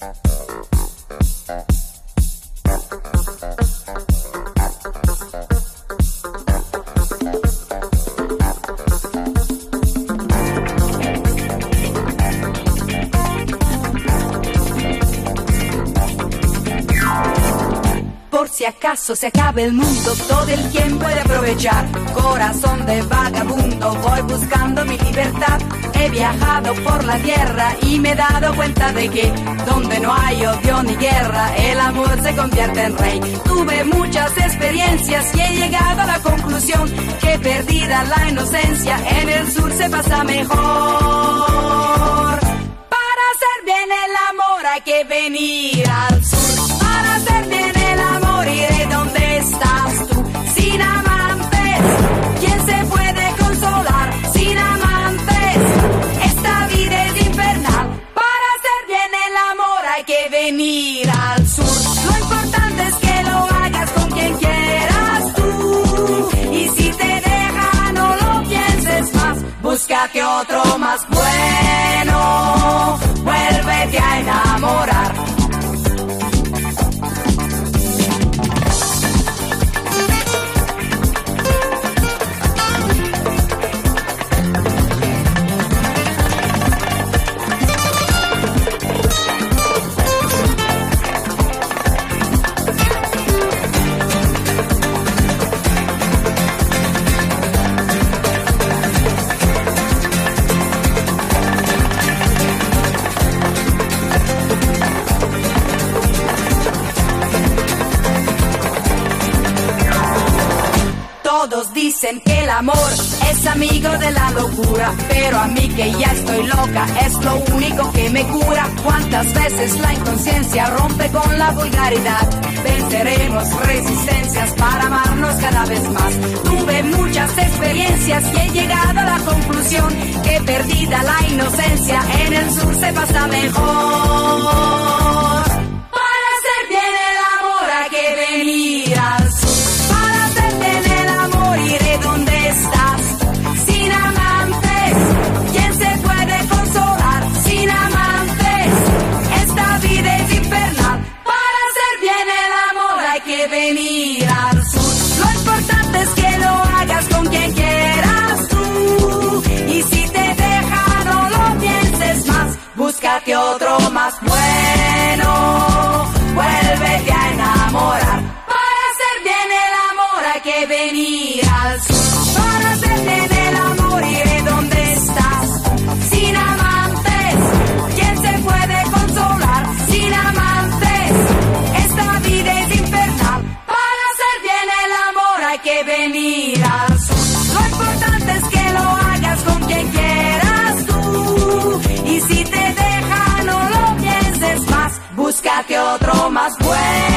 Música si acaso se acabe el mundo, todo el tiempo de aprovechar. Corazón de vagabundo, voy buscando mi libertad. He viajado por la tierra y me he dado cuenta de que donde no hay odio ni guerra, el amor se convierte en rey. Tuve muchas experiencias y he llegado a la conclusión que perdida la inocencia, en el sur se pasa mejor. Para hacer bien el amor hay que venir al sur. Que venir al sur. Lo importante es que lo hagas con quien quieras tú. Y si te deja, no lo pienses más. Búscate otro más bueno. Dicen que el amor es amigo de la locura, pero a mí que ya estoy loca es lo único que me cura. Cuántas veces la inconsciencia rompe con la vulgaridad. Venceremos resistencias para amarnos cada vez más. Tuve muchas experiencias y he llegado a la conclusión que perdida la inocencia en el sur se pasa mejor. Venir al sur. Lo importante es que lo hagas con quien quieras tú. Y si te deja, no lo pienses más. Búscate otro más que venir al sur. Lo importante es que lo hagas con quien quieras tú. Y si te deja, no lo pienses más. Búscate otro más bueno.